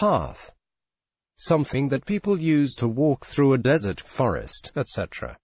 path. Something that people use to walk through a desert, forest, etc.